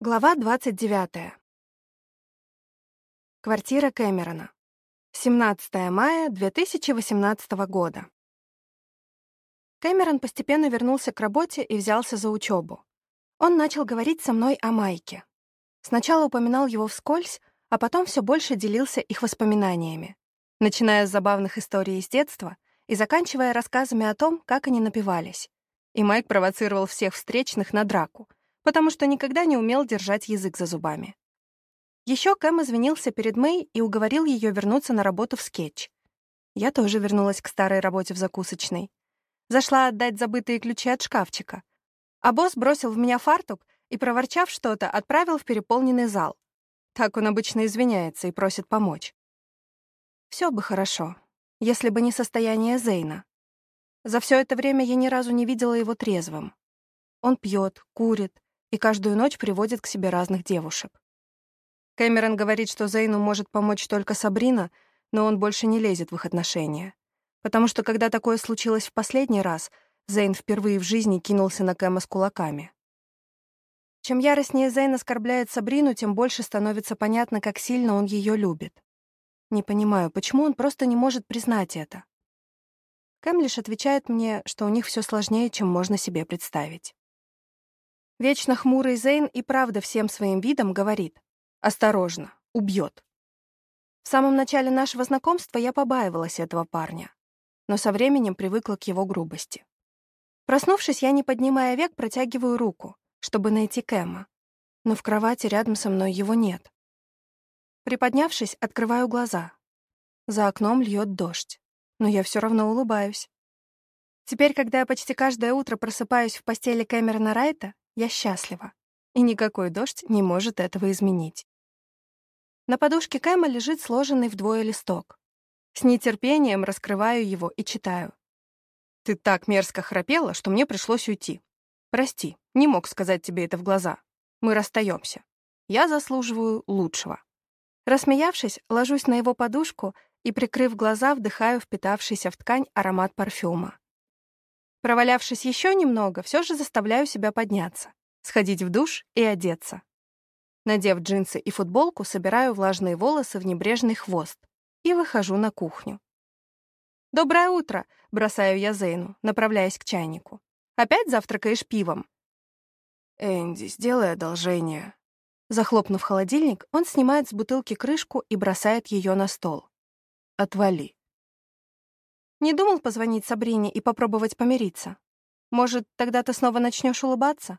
Глава 29. Квартира Кэмерона. 17 мая 2018 года. Кэмерон постепенно вернулся к работе и взялся за учебу. Он начал говорить со мной о Майке. Сначала упоминал его вскользь, а потом все больше делился их воспоминаниями, начиная с забавных историй из детства и заканчивая рассказами о том, как они напивались. И Майк провоцировал всех встречных на драку — потому что никогда не умел держать язык за зубами. Еще Кэм извинился перед Мэй и уговорил ее вернуться на работу в скетч. Я тоже вернулась к старой работе в закусочной. Зашла отдать забытые ключи от шкафчика. А босс бросил в меня фартук и, проворчав что-то, отправил в переполненный зал. Так он обычно извиняется и просит помочь. Все бы хорошо, если бы не состояние Зейна. За все это время я ни разу не видела его трезвым. Он пьет, курит, и каждую ночь приводит к себе разных девушек. Кэмерон говорит, что Зейну может помочь только Сабрина, но он больше не лезет в их отношения. Потому что когда такое случилось в последний раз, Зейн впервые в жизни кинулся на Кэма с кулаками. Чем яростнее Зейн оскорбляет Сабрину, тем больше становится понятно, как сильно он ее любит. Не понимаю, почему он просто не может признать это. Кэм лишь отвечает мне, что у них все сложнее, чем можно себе представить. Вечно хмурый Зейн и правда всем своим видом говорит «Осторожно, убьет». В самом начале нашего знакомства я побаивалась этого парня, но со временем привыкла к его грубости. Проснувшись, я, не поднимая век, протягиваю руку, чтобы найти Кэма, но в кровати рядом со мной его нет. Приподнявшись, открываю глаза. За окном льет дождь, но я все равно улыбаюсь. Теперь, когда я почти каждое утро просыпаюсь в постели Кэмерона Райта, я счастлива, и никакой дождь не может этого изменить. На подушке Кэма лежит сложенный вдвое листок. С нетерпением раскрываю его и читаю. «Ты так мерзко храпела, что мне пришлось уйти. Прости, не мог сказать тебе это в глаза. Мы расстаемся. Я заслуживаю лучшего». Рассмеявшись, ложусь на его подушку и, прикрыв глаза, вдыхаю впитавшийся в ткань аромат парфюма. Провалявшись еще немного, все же заставляю себя подняться, сходить в душ и одеться. Надев джинсы и футболку, собираю влажные волосы в небрежный хвост и выхожу на кухню. «Доброе утро!» — бросаю я Зейну, направляясь к чайнику. «Опять завтракаешь пивом?» «Энди, сделай одолжение». Захлопнув холодильник, он снимает с бутылки крышку и бросает ее на стол. «Отвали». Не думал позвонить Сабрине и попробовать помириться? Может, тогда ты снова начнешь улыбаться?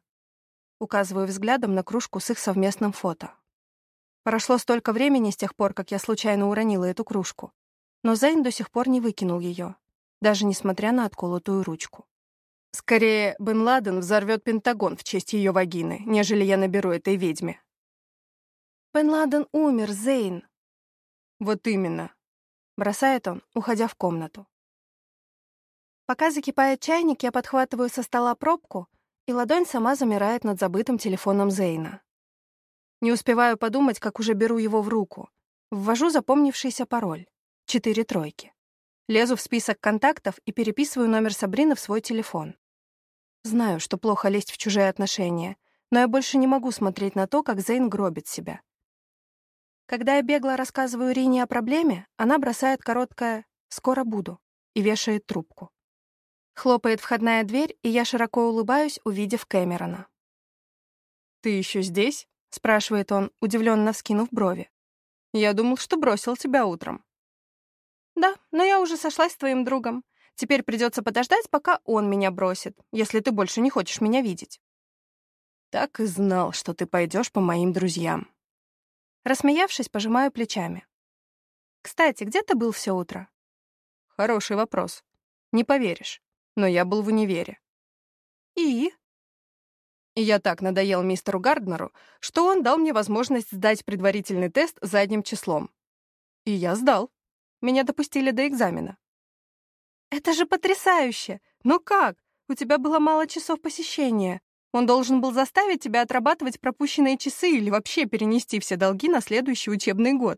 Указываю взглядом на кружку с их совместным фото. Прошло столько времени с тех пор, как я случайно уронила эту кружку. Но Зейн до сих пор не выкинул ее, даже несмотря на отколотую ручку. Скорее, Бен Ладен взорвет Пентагон в честь ее вагины, нежели я наберу этой ведьме. Бен Ладен умер, Зейн. Вот именно. Бросает он, уходя в комнату. Пока закипает чайник, я подхватываю со стола пробку, и ладонь сама замирает над забытым телефоном Зейна. Не успеваю подумать, как уже беру его в руку. Ввожу запомнившийся пароль. Четыре тройки. Лезу в список контактов и переписываю номер Сабрины в свой телефон. Знаю, что плохо лезть в чужие отношения, но я больше не могу смотреть на то, как Зейн гробит себя. Когда я бегло рассказываю Рине о проблеме, она бросает короткое «скоро буду» и вешает трубку. Хлопает входная дверь, и я широко улыбаюсь, увидев Кэмерона. «Ты еще здесь?» — спрашивает он, удивленно вскинув брови. «Я думал, что бросил тебя утром». «Да, но я уже сошлась с твоим другом. Теперь придется подождать, пока он меня бросит, если ты больше не хочешь меня видеть». «Так и знал, что ты пойдешь по моим друзьям». Рассмеявшись, пожимаю плечами. «Кстати, где ты был все утро?» «Хороший вопрос. Не поверишь но я был в универе. И? И я так надоел мистеру Гарднеру, что он дал мне возможность сдать предварительный тест задним числом. И я сдал. Меня допустили до экзамена. Это же потрясающе! Ну как? У тебя было мало часов посещения. Он должен был заставить тебя отрабатывать пропущенные часы или вообще перенести все долги на следующий учебный год.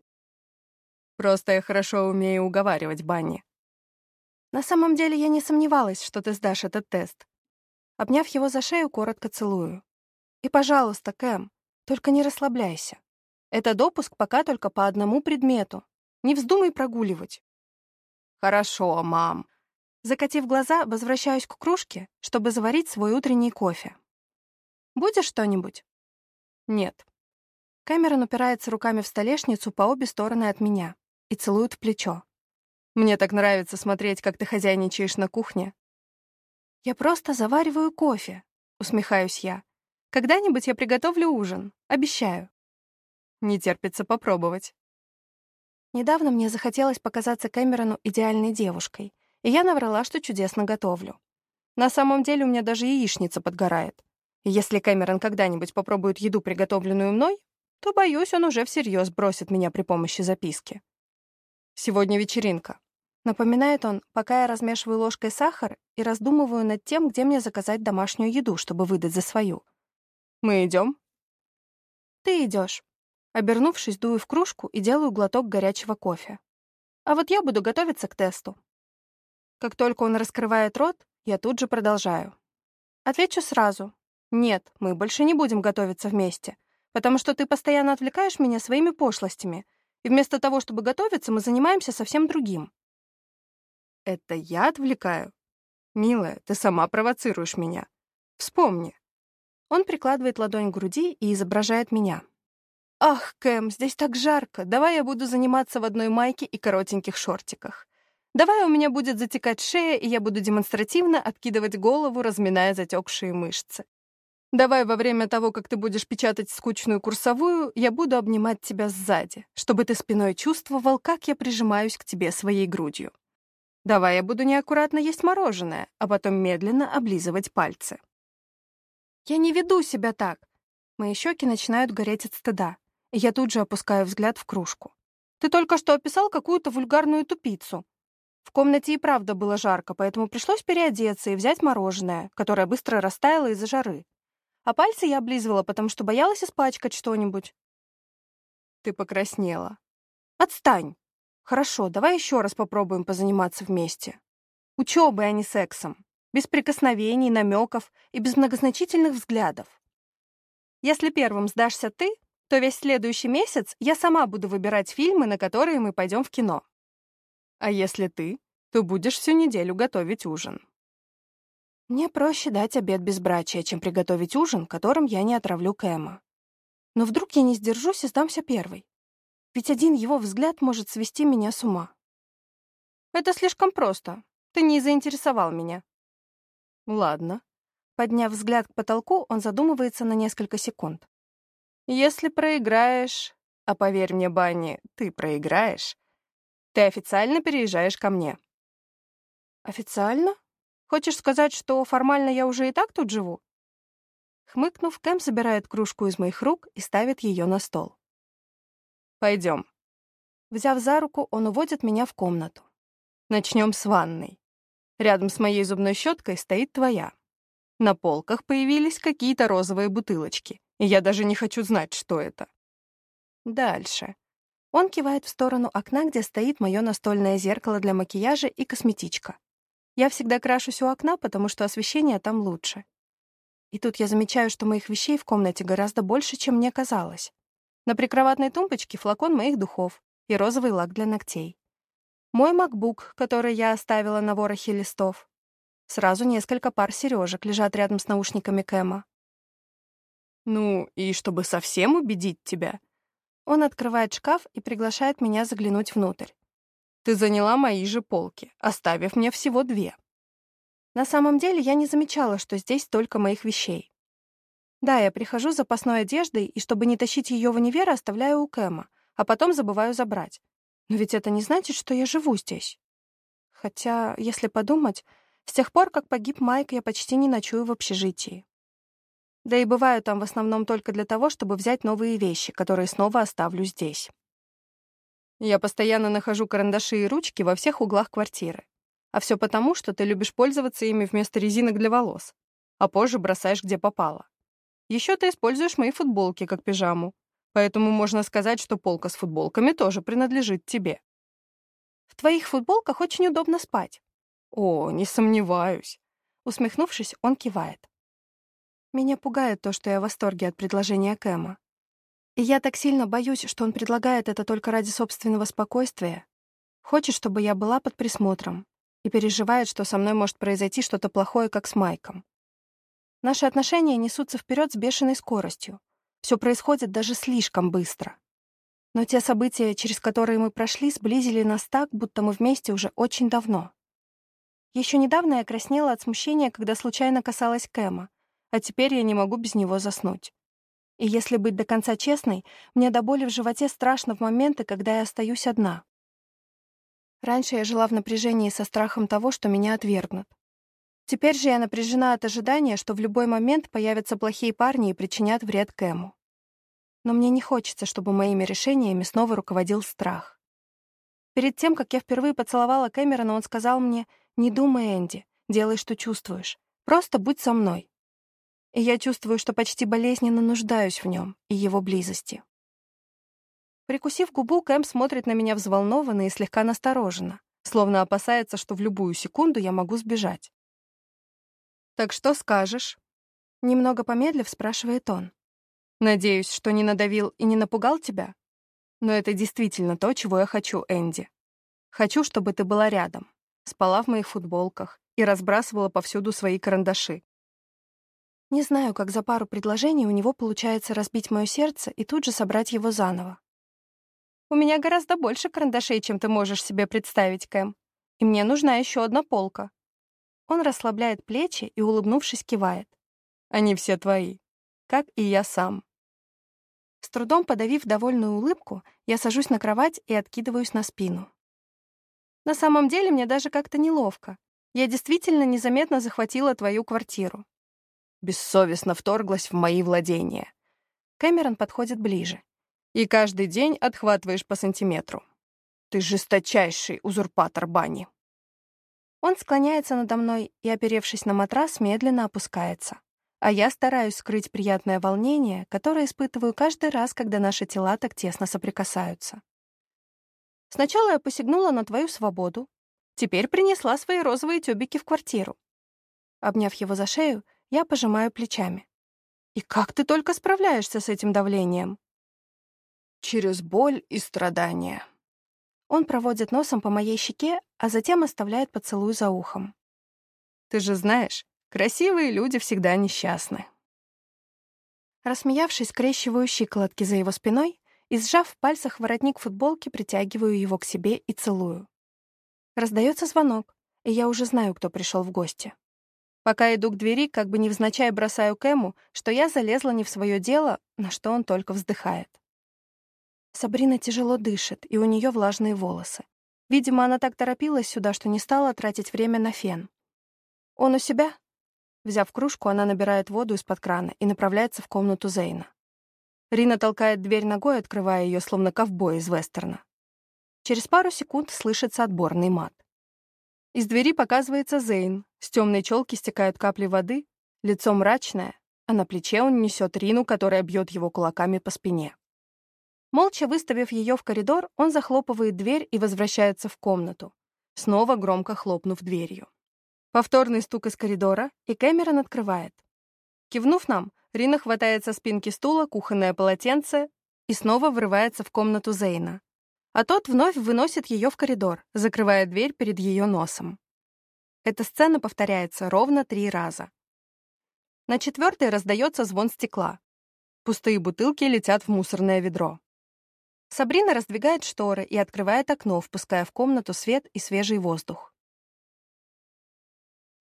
Просто я хорошо умею уговаривать Банни. На самом деле я не сомневалась, что ты сдашь этот тест. Обняв его за шею, коротко целую. И, пожалуйста, Кэм, Только не расслабляйся. Это допуск пока только по одному предмету. Не вздумай прогуливать. Хорошо, мам. Закатив глаза, возвращаюсь к кружке, чтобы заварить свой утренний кофе. Будешь что-нибудь? Нет. Кэмерон упирается руками в столешницу по обе стороны от меня и целует в плечо. Мне так нравится смотреть, как ты хозяйничаешь на кухне. Я просто завариваю кофе, усмехаюсь я. Когда-нибудь я приготовлю ужин, обещаю. Не терпится попробовать. Недавно мне захотелось показаться Кэмерону идеальной девушкой, и я наврала, что чудесно готовлю. На самом деле у меня даже яичница подгорает. И если Кэмерон когда-нибудь попробует еду, приготовленную мной, то, боюсь, он уже всерьез бросит меня при помощи записки. Сегодня вечеринка. Напоминает он, пока я размешиваю ложкой сахар и раздумываю над тем, где мне заказать домашнюю еду, чтобы выдать за свою. Мы идем? Ты идешь. Обернувшись, дую в кружку и делаю глоток горячего кофе. А вот я буду готовиться к тесту. Как только он раскрывает рот, я тут же продолжаю. Отвечу сразу. Нет, мы больше не будем готовиться вместе, потому что ты постоянно отвлекаешь меня своими пошлостями, и вместо того, чтобы готовиться, мы занимаемся совсем другим. Это я отвлекаю? Милая, ты сама провоцируешь меня. Вспомни. Он прикладывает ладонь к груди и изображает меня. «Ах, Кэм, здесь так жарко. Давай я буду заниматься в одной майке и коротеньких шортиках. Давай у меня будет затекать шея, и я буду демонстративно откидывать голову, разминая затекшие мышцы. Давай во время того, как ты будешь печатать скучную курсовую, я буду обнимать тебя сзади, чтобы ты спиной чувствовал, как я прижимаюсь к тебе своей грудью. Давай я буду неаккуратно есть мороженое, а потом медленно облизывать пальцы. Я не веду себя так. Мои щеки начинают гореть от стыда. Я тут же опускаю взгляд в кружку. Ты только что описал какую-то вульгарную тупицу. В комнате и правда было жарко, поэтому пришлось переодеться и взять мороженое, которое быстро растаяло из-за жары. А пальцы я облизывала, потому что боялась испачкать что-нибудь. Ты покраснела. Отстань. Хорошо, давай еще раз попробуем позаниматься вместе. Учебой, а не сексом. Без прикосновений, намеков и без многозначительных взглядов. Если первым сдашься ты, то весь следующий месяц я сама буду выбирать фильмы, на которые мы пойдем в кино. А если ты, то будешь всю неделю готовить ужин. Мне проще дать обед безбрачия, чем приготовить ужин, которым я не отравлю Кэма. Но вдруг я не сдержусь и сдамся первой. Ведь один его взгляд может свести меня с ума. Это слишком просто. Ты не заинтересовал меня. Ладно. Подняв взгляд к потолку, он задумывается на несколько секунд. Если проиграешь, а поверь мне, Банни, ты проиграешь, ты официально переезжаешь ко мне. Официально? Хочешь сказать, что формально я уже и так тут живу? Хмыкнув, Кэм собирает кружку из моих рук и ставит ее на стол. Пойдем. Взяв за руку, он уводит меня в комнату. Начнем с ванной. Рядом с моей зубной щеткой стоит твоя. На полках появились какие-то розовые бутылочки и я даже не хочу знать, что это. Дальше. Он кивает в сторону окна, где стоит мое настольное зеркало для макияжа и косметичка. Я всегда крашусь у окна, потому что освещение там лучше. И тут я замечаю, что моих вещей в комнате гораздо больше, чем мне казалось. На прикроватной тумбочке флакон моих духов и розовый лак для ногтей. Мой MacBook, который я оставила на ворохе листов. Сразу несколько пар сережек лежат рядом с наушниками Кэма. Ну, и чтобы совсем убедить тебя. Он открывает шкаф и приглашает меня заглянуть внутрь. Ты заняла мои же полки, оставив мне всего две. На самом деле я не замечала, что здесь только моих вещей. Да, я прихожу с запасной одеждой, и чтобы не тащить ее в универ, оставляю у Кэма, а потом забываю забрать. Но ведь это не значит, что я живу здесь. Хотя, если подумать, с тех пор, как погиб Майк, я почти не ночую в общежитии. Да и бываю там в основном только для того, чтобы взять новые вещи, которые снова оставлю здесь. Я постоянно нахожу карандаши и ручки во всех углах квартиры. А все потому, что ты любишь пользоваться ими вместо резинок для волос, а позже бросаешь где попало. Еще ты используешь мои футболки как пижаму, поэтому можно сказать, что полка с футболками тоже принадлежит тебе. В твоих футболках очень удобно спать. О, не сомневаюсь. Усмехнувшись, он кивает. Меня пугает то, что я в восторге от предложения Кэма. И я так сильно боюсь, что он предлагает это только ради собственного спокойствия. Хочет, чтобы я была под присмотром. И переживает, что со мной может произойти что-то плохое, как с Майком. Наши отношения несутся вперед с бешеной скоростью. Все происходит даже слишком быстро. Но те события, через которые мы прошли, сблизили нас так, будто мы вместе уже очень давно. Еще недавно я краснела от смущения, когда случайно касалась Кэма, а теперь я не могу без него заснуть. И если быть до конца честной, мне до боли в животе страшно в моменты, когда я остаюсь одна. Раньше я жила в напряжении со страхом того, что меня отвергнут. Теперь же я напряжена от ожидания, что в любой момент появятся плохие парни и причинят вред Кэму. Но мне не хочется, чтобы моими решениями снова руководил страх. Перед тем, как я впервые поцеловала Кэмерона, он сказал мне, «Не думай, Энди, делай, что чувствуешь. Просто будь со мной». И я чувствую, что почти болезненно нуждаюсь в нем и его близости. Прикусив губу, Кэм смотрит на меня взволнованно и слегка настороженно, словно опасается, что в любую секунду я могу сбежать. «Так что скажешь?» Немного помедлив, спрашивает он. «Надеюсь, что не надавил и не напугал тебя? Но это действительно то, чего я хочу, Энди. Хочу, чтобы ты была рядом, спала в моих футболках и разбрасывала повсюду свои карандаши. Не знаю, как за пару предложений у него получается разбить мое сердце и тут же собрать его заново. У меня гораздо больше карандашей, чем ты можешь себе представить, Кэм. И мне нужна еще одна полка. Он расслабляет плечи и, улыбнувшись, кивает. Они все твои, как и я сам. С трудом подавив довольную улыбку, я сажусь на кровать и откидываюсь на спину. На самом деле мне даже как-то неловко. Я действительно незаметно захватила твою квартиру. Бессовестно вторглась в мои владения. Кэмерон подходит ближе. И каждый день отхватываешь по сантиметру. Ты жесточайший узурпатор бани. Он склоняется надо мной и, оперевшись на матрас, медленно опускается. А я стараюсь скрыть приятное волнение, которое испытываю каждый раз, когда наши тела так тесно соприкасаются. Сначала я посягнула на твою свободу, теперь принесла свои розовые тюбики в квартиру. Обняв его за шею, я пожимаю плечами. И как ты только справляешься с этим давлением? Через боль и страдания. Он проводит носом по моей щеке, а затем оставляет поцелуй за ухом. «Ты же знаешь, красивые люди всегда несчастны». Рассмеявшись, скрещиваю щиколотки за его спиной и, сжав в пальцах воротник футболки, притягиваю его к себе и целую. Раздается звонок, и я уже знаю, кто пришел в гости. Пока иду к двери, как бы невзначай бросаю Кэму, что я залезла не в свое дело, на что он только вздыхает. Сабрина тяжело дышит, и у нее влажные волосы. Видимо, она так торопилась сюда, что не стала тратить время на фен. «Он у себя?» Взяв кружку, она набирает воду из-под крана и направляется в комнату Зейна. Рина толкает дверь ногой, открывая ее, словно ковбой из вестерна. Через пару секунд слышится отборный мат. Из двери показывается Зейн. С темной челки стекают капли воды, лицо мрачное, а на плече он несет Рину, которая бьет его кулаками по спине. Молча выставив ее в коридор, он захлопывает дверь и возвращается в комнату, снова громко хлопнув дверью. Повторный стук из коридора, и Кэмерон открывает. Кивнув нам, Рина хватает со спинки стула кухонное полотенце и снова врывается в комнату Зейна. А тот вновь выносит ее в коридор, закрывая дверь перед ее носом. Эта сцена повторяется ровно три раза. На четвертой раздается звон стекла. Пустые бутылки летят в мусорное ведро. Сабрина раздвигает шторы и открывает окно, впуская в комнату свет и свежий воздух.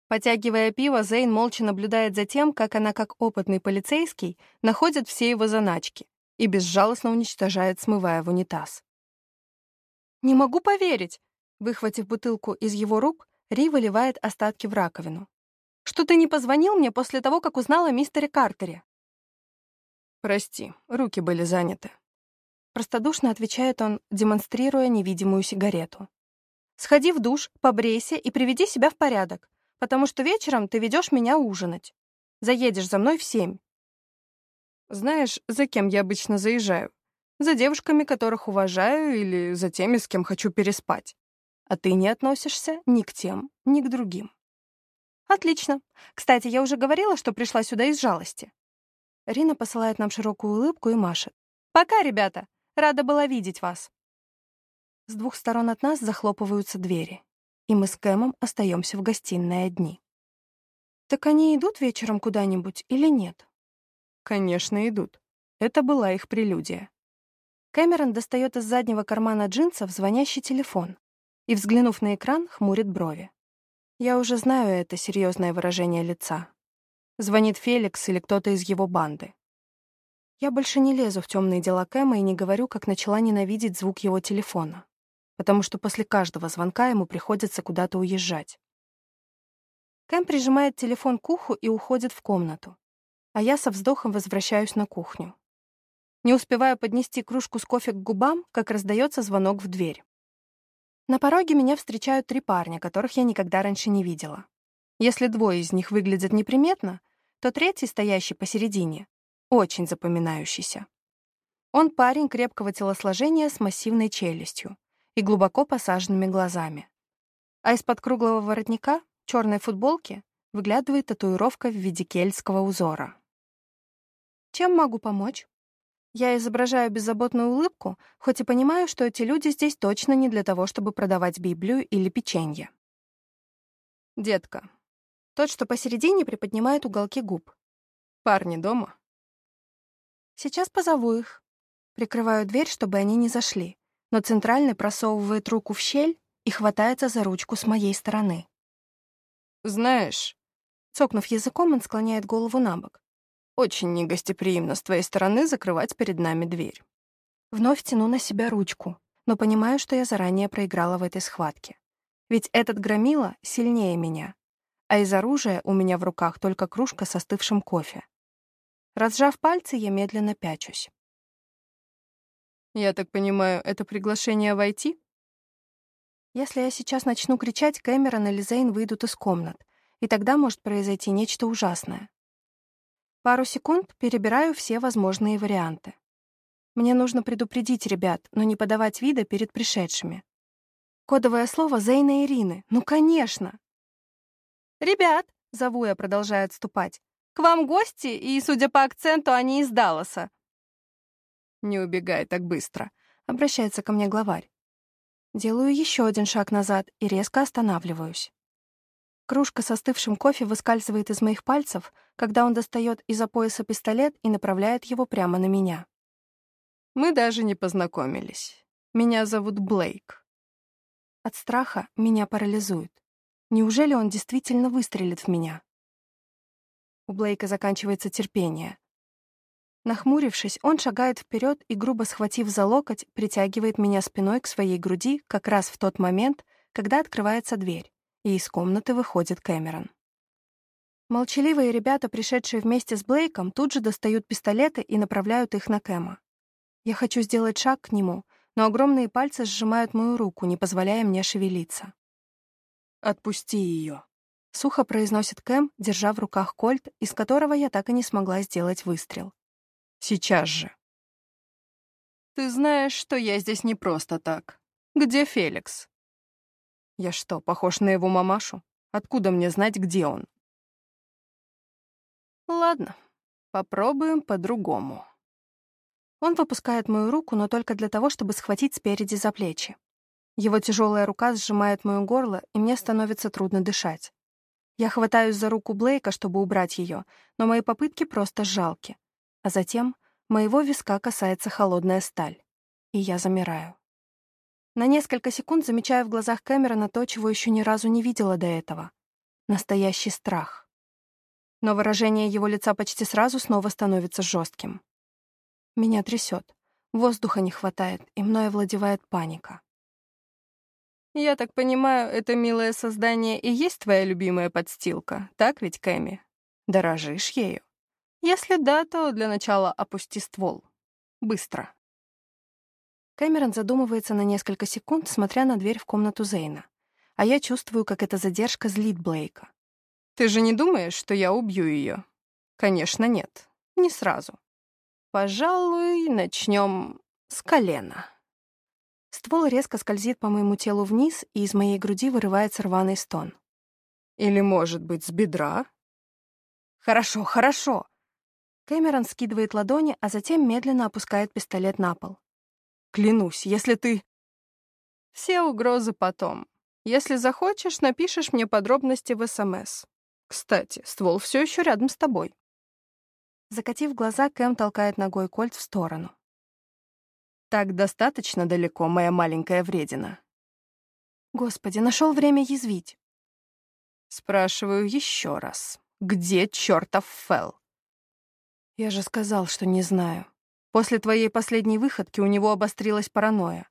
Потягивая пиво, Зейн молча наблюдает за тем, как она, как опытный полицейский, находит все его заначки и безжалостно уничтожает, смывая в унитаз. «Не могу поверить!» Выхватив бутылку из его рук, Ри выливает остатки в раковину. «Что ты не позвонил мне после того, как узнала о мистере Картере?» «Прости, руки были заняты», Простодушно отвечает он, демонстрируя невидимую сигарету. «Сходи в душ, побрейся и приведи себя в порядок, потому что вечером ты ведешь меня ужинать. Заедешь за мной в семь». «Знаешь, за кем я обычно заезжаю? За девушками, которых уважаю, или за теми, с кем хочу переспать. А ты не относишься ни к тем, ни к другим». «Отлично. Кстати, я уже говорила, что пришла сюда из жалости». Рина посылает нам широкую улыбку и машет. «Пока, ребята! Рада была видеть вас!» С двух сторон от нас захлопываются двери, и мы с Кэмом остаемся в гостиной одни. Так они идут вечером куда-нибудь или нет? Конечно, идут. Это была их прелюдия. Кэмерон достает из заднего кармана джинсов звонящий телефон и, взглянув на экран, хмурит брови. Я уже знаю это серьезное выражение лица. Звонит Феликс или кто-то из его банды. Я больше не лезу в темные дела Кэма и не говорю, как начала ненавидеть звук его телефона, потому что после каждого звонка ему приходится куда-то уезжать. Кэм прижимает телефон к уху и уходит в комнату, а я со вздохом возвращаюсь на кухню. Не успеваю поднести кружку с кофе к губам, как раздается звонок в дверь. На пороге меня встречают три парня, которых я никогда раньше не видела. Если двое из них выглядят неприметно, то третий, стоящий посередине, очень запоминающийся. Он парень крепкого телосложения с массивной челюстью и глубоко посаженными глазами. А из-под круглого воротника, черной футболки, выглядывает татуировка в виде кельтского узора. Чем могу помочь? Я изображаю беззаботную улыбку, хоть и понимаю, что эти люди здесь точно не для того, чтобы продавать Библию или печенье. Детка, тот, что посередине, приподнимает уголки губ. «Парни дома?» «Сейчас позову их». Прикрываю дверь, чтобы они не зашли, но центральный просовывает руку в щель и хватается за ручку с моей стороны. «Знаешь...» Цокнув языком, он склоняет голову на бок. «Очень негостеприимно с твоей стороны закрывать перед нами дверь». Вновь тяну на себя ручку, но понимаю, что я заранее проиграла в этой схватке. Ведь этот громила сильнее меня, а из оружия у меня в руках только кружка с остывшим кофе. Разжав пальцы, я медленно пячусь. «Я так понимаю, это приглашение войти?» Если я сейчас начну кричать, Кэмерон или Зейн выйдут из комнат, и тогда может произойти нечто ужасное. Пару секунд перебираю все возможные варианты. Мне нужно предупредить ребят, но не подавать вида перед пришедшими. Кодовое слово Зейна Ирины. Ну, конечно! «Ребят!» — зову я, продолжая отступать. «К вам гости, и, судя по акценту, они из Далласа». «Не убегай так быстро», — обращается ко мне главарь. Делаю еще один шаг назад и резко останавливаюсь. Кружка с остывшим кофе выскальзывает из моих пальцев, когда он достает из-за пояса пистолет и направляет его прямо на меня. «Мы даже не познакомились. Меня зовут Блейк». От страха меня парализует. Неужели он действительно выстрелит в меня? У Блейка заканчивается терпение. Нахмурившись, он шагает вперед и, грубо схватив за локоть, притягивает меня спиной к своей груди как раз в тот момент, когда открывается дверь, и из комнаты выходит Кэмерон. Молчаливые ребята, пришедшие вместе с Блейком, тут же достают пистолеты и направляют их на Кэма. Я хочу сделать шаг к нему, но огромные пальцы сжимают мою руку, не позволяя мне шевелиться. «Отпусти ее», — сухо произносит Кэм, держа в руках кольт, из которого я так и не смогла сделать выстрел. «Сейчас же». «Ты знаешь, что я здесь не просто так. Где Феликс?» «Я что, похож на его мамашу? Откуда мне знать, где он?» «Ладно, попробуем по-другому». Он выпускает мою руку, но только для того, чтобы схватить спереди за плечи. Его тяжелая рука сжимает мое горло, и мне становится трудно дышать. Я хватаюсь за руку Блейка, чтобы убрать ее, но мои попытки просто жалки. А затем моего виска касается холодная сталь, и я замираю. На несколько секунд замечаю в глазах Кэмерона то, чего еще ни разу не видела до этого. Настоящий страх. Но выражение его лица почти сразу снова становится жестким. Меня трясет, воздуха не хватает, и мной овладевает паника. «Я так понимаю, это милое создание и есть твоя любимая подстилка, так ведь, Кэми? Дорожишь ею? Если да, то для начала опусти ствол. Быстро». Кэмерон задумывается на несколько секунд, смотря на дверь в комнату Зейна. А я чувствую, как эта задержка злит Блейка. «Ты же не думаешь, что я убью ее? «Конечно, нет. Не сразу. Пожалуй, начнем с колена». Ствол резко скользит по моему телу вниз, и из моей груди вырывается рваный стон. Или, может быть, с бедра? Хорошо, хорошо. Кэмерон скидывает ладони, а затем медленно опускает пистолет на пол. «Клянусь, если ты...» «Все угрозы потом. Если захочешь, напишешь мне подробности в СМС. Кстати, ствол все еще рядом с тобой». Закатив глаза, Кэм толкает ногой кольт в сторону. «Так достаточно далеко, моя маленькая вредина». Господи, нашел время язвить. Спрашиваю еще раз. Где чертов Фэл? Я же сказал, что не знаю. После твоей последней выходки у него обострилась паранойя.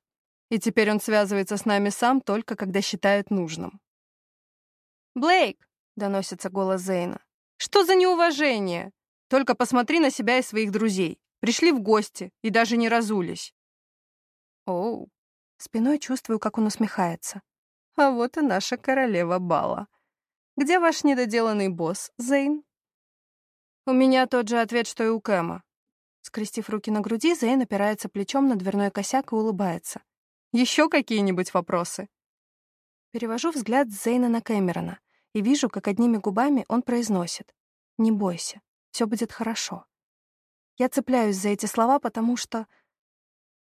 И теперь он связывается с нами сам только когда считает нужным. «Блейк!» — доносится голос Зейна. «Что за неуважение? Только посмотри на себя и своих друзей. Пришли в гости и даже не разулись». «Оу». Спиной чувствую, как он усмехается. «А вот и наша королева бала. Где ваш недоделанный босс, Зейн?» «У меня тот же ответ, что и у Кэма». Скрестив руки на груди, Зейн опирается плечом на дверной косяк и улыбается. «Еще какие-нибудь вопросы?» Перевожу взгляд Зейна на Кэмерона и вижу, как одними губами он произносит. «Не бойся, все будет хорошо». Я цепляюсь за эти слова, потому что...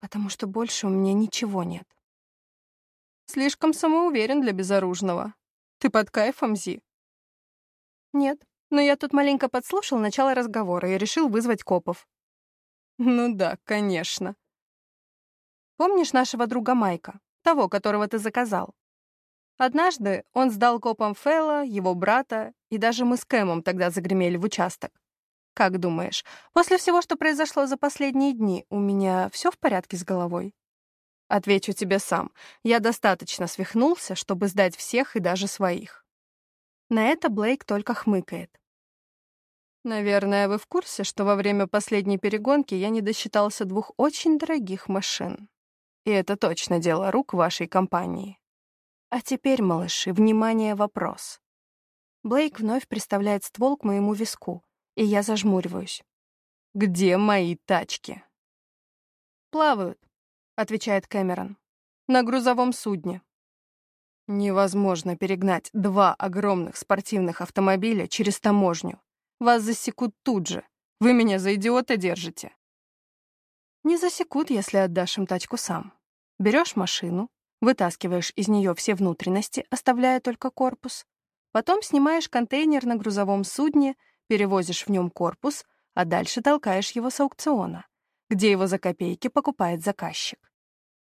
потому что больше у меня ничего нет. Слишком самоуверен для безоружного. Ты под кайфом, Зи? Нет, но я тут маленько подслушал начало разговора и решил вызвать копов. Ну да, конечно. Помнишь нашего друга Майка, того, которого ты заказал? Однажды он сдал копам Фэлла, его брата, и даже мы с Кэмом тогда загремели в участок. Как думаешь, после всего, что произошло за последние дни, у меня все в порядке с головой? Отвечу тебе сам. Я достаточно свихнулся, чтобы сдать всех и даже своих. На это Блейк только хмыкает. Наверное, вы в курсе, что во время последней перегонки я не досчитался двух очень дорогих машин. И это точно дело рук вашей компании. А теперь, малыши, внимание, вопрос. Блейк вновь приставляет ствол к моему виску, и я зажмуриваюсь. Где мои тачки? Плавают, — отвечает Кэмерон. «На грузовом судне». Невозможно перегнать два огромных спортивных автомобиля через таможню. Вас засекут тут же. Вы меня за идиота держите. Не засекут, если отдашь им тачку сам. Берешь машину, вытаскиваешь из нее все внутренности, оставляя только корпус. Потом снимаешь контейнер на грузовом судне, перевозишь в нем корпус, а дальше толкаешь его с аукциона где его за копейки покупает заказчик.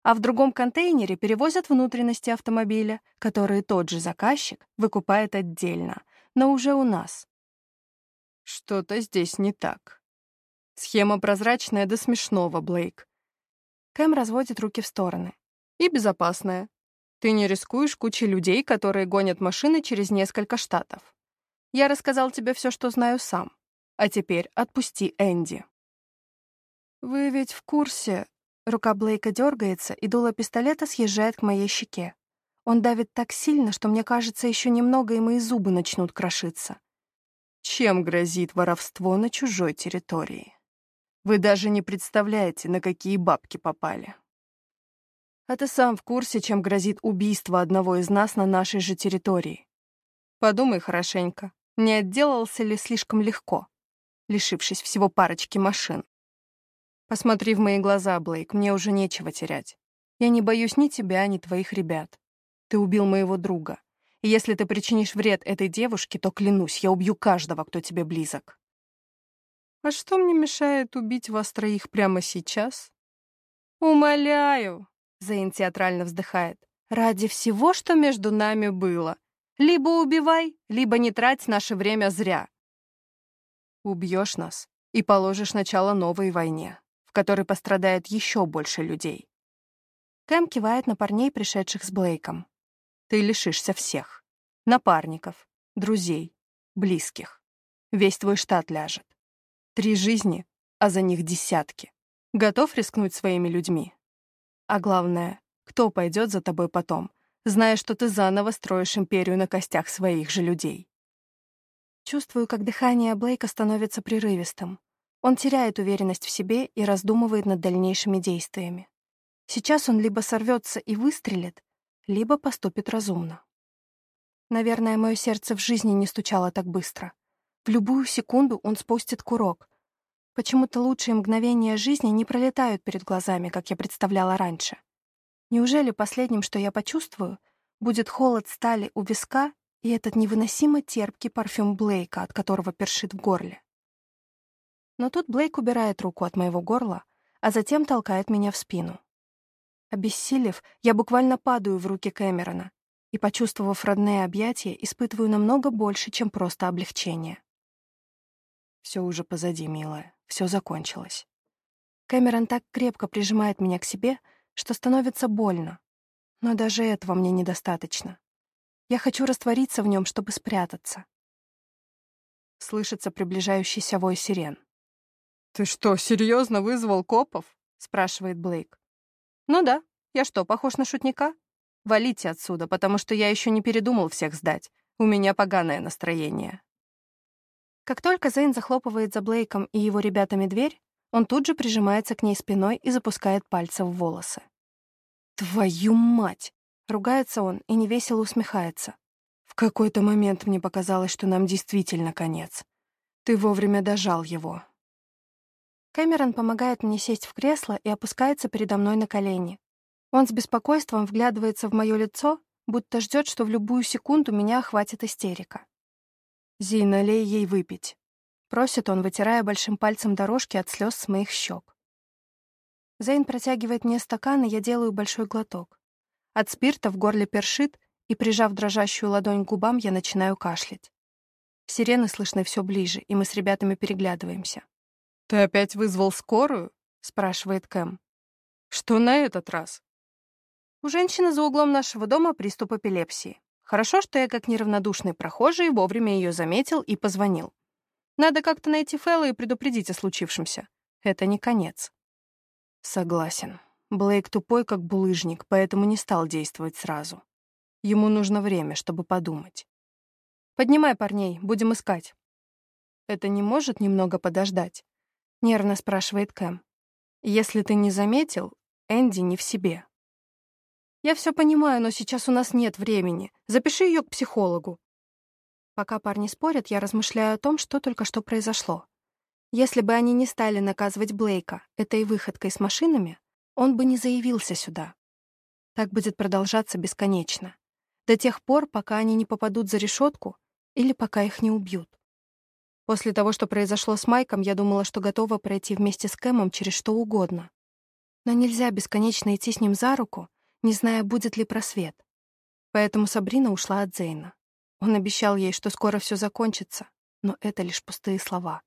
А в другом контейнере перевозят внутренности автомобиля, которые тот же заказчик выкупает отдельно, но уже у нас. Что-то здесь не так. Схема прозрачная до смешного, Блейк. Кэм разводит руки в стороны. И безопасная. Ты не рискуешь кучей людей, которые гонят машины через несколько штатов. Я рассказал тебе все, что знаю сам. А теперь отпусти Энди. «Вы ведь в курсе...» Рука Блейка дергается, и дуло пистолета съезжает к моей щеке. Он давит так сильно, что мне кажется, еще немного, и мои зубы начнут крошиться. Чем грозит воровство на чужой территории? Вы даже не представляете, на какие бабки попали. А ты сам в курсе, чем грозит убийство одного из нас на нашей же территории? Подумай хорошенько, не отделался ли слишком легко, лишившись всего парочки машин? Посмотри в мои глаза, Блейк, мне уже нечего терять. Я не боюсь ни тебя, ни твоих ребят. Ты убил моего друга. И если ты причинишь вред этой девушке, то, клянусь, я убью каждого, кто тебе близок. А что мне мешает убить вас троих прямо сейчас? Умоляю, Зейн театрально вздыхает. Ради всего, что между нами было. Либо убивай, либо не трать наше время зря. Убьешь нас и положишь начало новой войне в которой пострадает еще больше людей. Кэм кивает на парней, пришедших с Блейком. Ты лишишься всех. Напарников, друзей, близких. Весь твой штат ляжет. Три жизни, а за них десятки. Готов рискнуть своими людьми? А главное, кто пойдет за тобой потом, зная, что ты заново строишь империю на костях своих же людей? Чувствую, как дыхание Блейка становится прерывистым. Он теряет уверенность в себе и раздумывает над дальнейшими действиями. Сейчас он либо сорвется и выстрелит, либо поступит разумно. Наверное, мое сердце в жизни не стучало так быстро. В любую секунду он спустит курок. Почему-то лучшие мгновения жизни не пролетают перед глазами, как я представляла раньше. Неужели последним, что я почувствую, будет холод стали у виска и этот невыносимо терпкий парфюм Блейка, от которого першит в горле? Но тут Блейк убирает руку от моего горла, а затем толкает меня в спину. Обессилев, я буквально падаю в руки Кэмерона и, почувствовав родные объятия, испытываю намного больше, чем просто облегчение. Все уже позади, милая, все закончилось. Кэмерон так крепко прижимает меня к себе, что становится больно. Но даже этого мне недостаточно. Я хочу раствориться в нем, чтобы спрятаться. Слышится приближающийся вой сирен. «Ты что, серьезно вызвал копов?» — спрашивает Блейк. «Ну да. Я что, похож на шутника? Валите отсюда, потому что я еще не передумал всех сдать. У меня поганое настроение». Как только Зейн захлопывает за Блейком и его ребятами дверь, он тут же прижимается к ней спиной и запускает пальцы в волосы. «Твою мать!» — ругается он и невесело усмехается. «В какой-то момент мне показалось, что нам действительно конец. Ты вовремя дожал его». Кэмерон помогает мне сесть в кресло и опускается передо мной на колени. Он с беспокойством вглядывается в мое лицо, будто ждет, что в любую секунду меня охватит истерика. «Зи, налей ей выпить», — просит он, вытирая большим пальцем дорожки от слез с моих щек. Зейн протягивает мне стакан, и я делаю большой глоток. От спирта в горле першит, и, прижав дрожащую ладонь к губам, я начинаю кашлять. Сирены слышны все ближе, и мы с ребятами переглядываемся. «Ты опять вызвал скорую?» — спрашивает Кэм. «Что на этот раз?» У женщины за углом нашего дома приступ эпилепсии. Хорошо, что я, как неравнодушный прохожий, вовремя ее заметил и позвонил. Надо как-то найти Фэлла и предупредить о случившемся. Это не конец. Согласен. Блейк тупой, как булыжник, поэтому не стал действовать сразу. Ему нужно время, чтобы подумать. «Поднимай парней, будем искать». «Это не может немного подождать?» — нервно спрашивает Кэм. «Если ты не заметил, Энди не в себе». «Я все понимаю, но сейчас у нас нет времени. Запиши ее к психологу». Пока парни спорят, я размышляю о том, что только что произошло. Если бы они не стали наказывать Блейка этой выходкой с машинами, он бы не заявился сюда. Так будет продолжаться бесконечно. До тех пор, пока они не попадут за решетку или пока их не убьют. После того, что произошло с Майком, я думала, что готова пройти вместе с Кэмом через что угодно. Но нельзя бесконечно идти с ним за руку не зная, будет ли просвет. Поэтому Сабрина ушла от Зейна. Он обещал ей, что скоро все закончится, но это лишь пустые слова.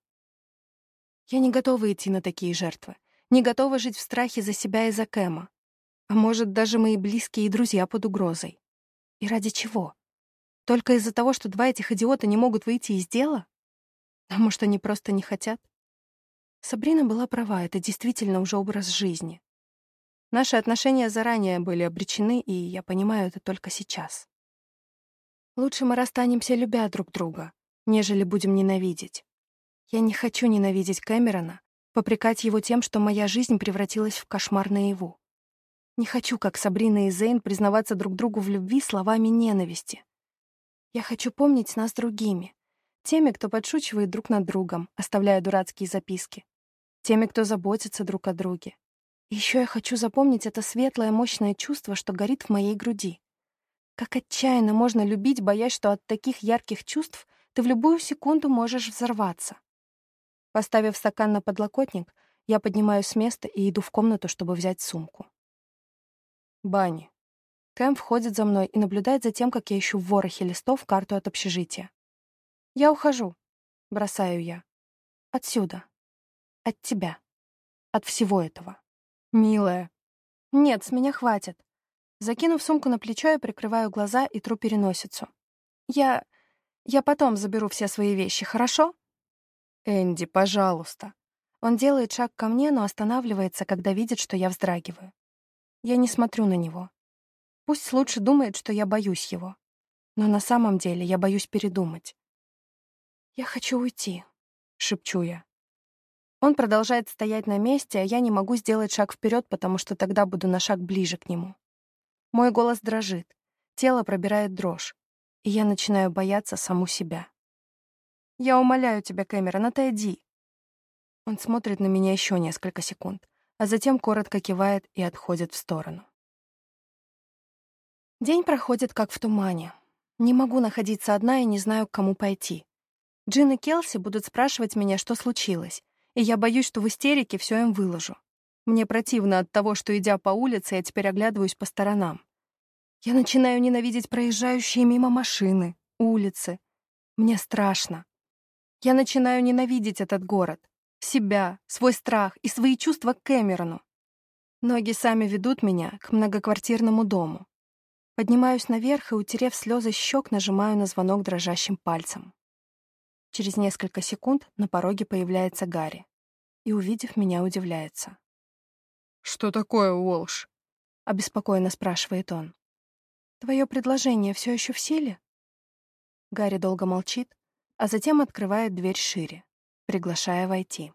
Я не готова идти на такие жертвы, не готова жить в страхе за себя и за Кэма. А может, даже мои близкие и друзья под угрозой. И ради чего? Только из-за того, что два этих идиота не могут выйти из дела? А может, они просто не хотят? Сабрина была права, это действительно уже образ жизни. Наши отношения заранее были обречены, и я понимаю это только сейчас. Лучше мы расстанемся, любя друг друга, нежели будем ненавидеть. Я не хочу ненавидеть Кэмерона, попрекать его тем, что моя жизнь превратилась в кошмар наяву. Не хочу, как Сабрина и Зейн, признаваться друг другу в любви словами ненависти. Я хочу помнить нас другими, теми, кто подшучивает друг над другом, оставляя дурацкие записки, теми, кто заботится друг о друге, еще я хочу запомнить это светлое, мощное чувство, что горит в моей груди. Как отчаянно можно любить, боясь, что от таких ярких чувств ты в любую секунду можешь взорваться. Поставив стакан на подлокотник, я поднимаюсь с места и иду в комнату, чтобы взять сумку. Бани. Кэм входит за мной и наблюдает за тем, как я ищу в ворохе листов карту от общежития. «Я ухожу», — бросаю я. «Отсюда. От тебя. От всего этого». «Милая». «Нет, с меня хватит». Закинув сумку на плечо, я прикрываю глаза и тру переносицу. «Я... я потом заберу все свои вещи, хорошо?» «Энди, пожалуйста». Он делает шаг ко мне, но останавливается, когда видит, что я вздрагиваю. Я не смотрю на него. Пусть лучше думает, что я боюсь его. Но на самом деле я боюсь передумать. «Я хочу уйти», — шепчу я. Он продолжает стоять на месте, а я не могу сделать шаг вперед, потому что тогда буду на шаг ближе к нему. Мой голос дрожит, тело пробирает дрожь, и я начинаю бояться саму себя. «Я умоляю тебя, Кэмерон, отойди». Он смотрит на меня еще несколько секунд, а затем коротко кивает и отходит в сторону. День проходит как в тумане. Не могу находиться одна и не знаю, к кому пойти. Джин и Келси будут спрашивать меня, что случилось, и я боюсь, что в истерике все им выложу. Мне противно от того, что, идя по улице, я теперь оглядываюсь по сторонам. Я начинаю ненавидеть проезжающие мимо машины, улицы. Мне страшно. Я начинаю ненавидеть этот город, себя, свой страх и свои чувства к Кэмерону. Ноги сами ведут меня к многоквартирному дому. Поднимаюсь наверх и, утерев слезы щек, нажимаю на звонок дрожащим пальцем. Через несколько секунд на пороге появляется Гарри и, увидев меня, удивляется. «Что такое, Уолш?» — обеспокоенно спрашивает он. «Твое предложение все еще в силе?» Гарри долго молчит, а затем открывает дверь шире, приглашая войти.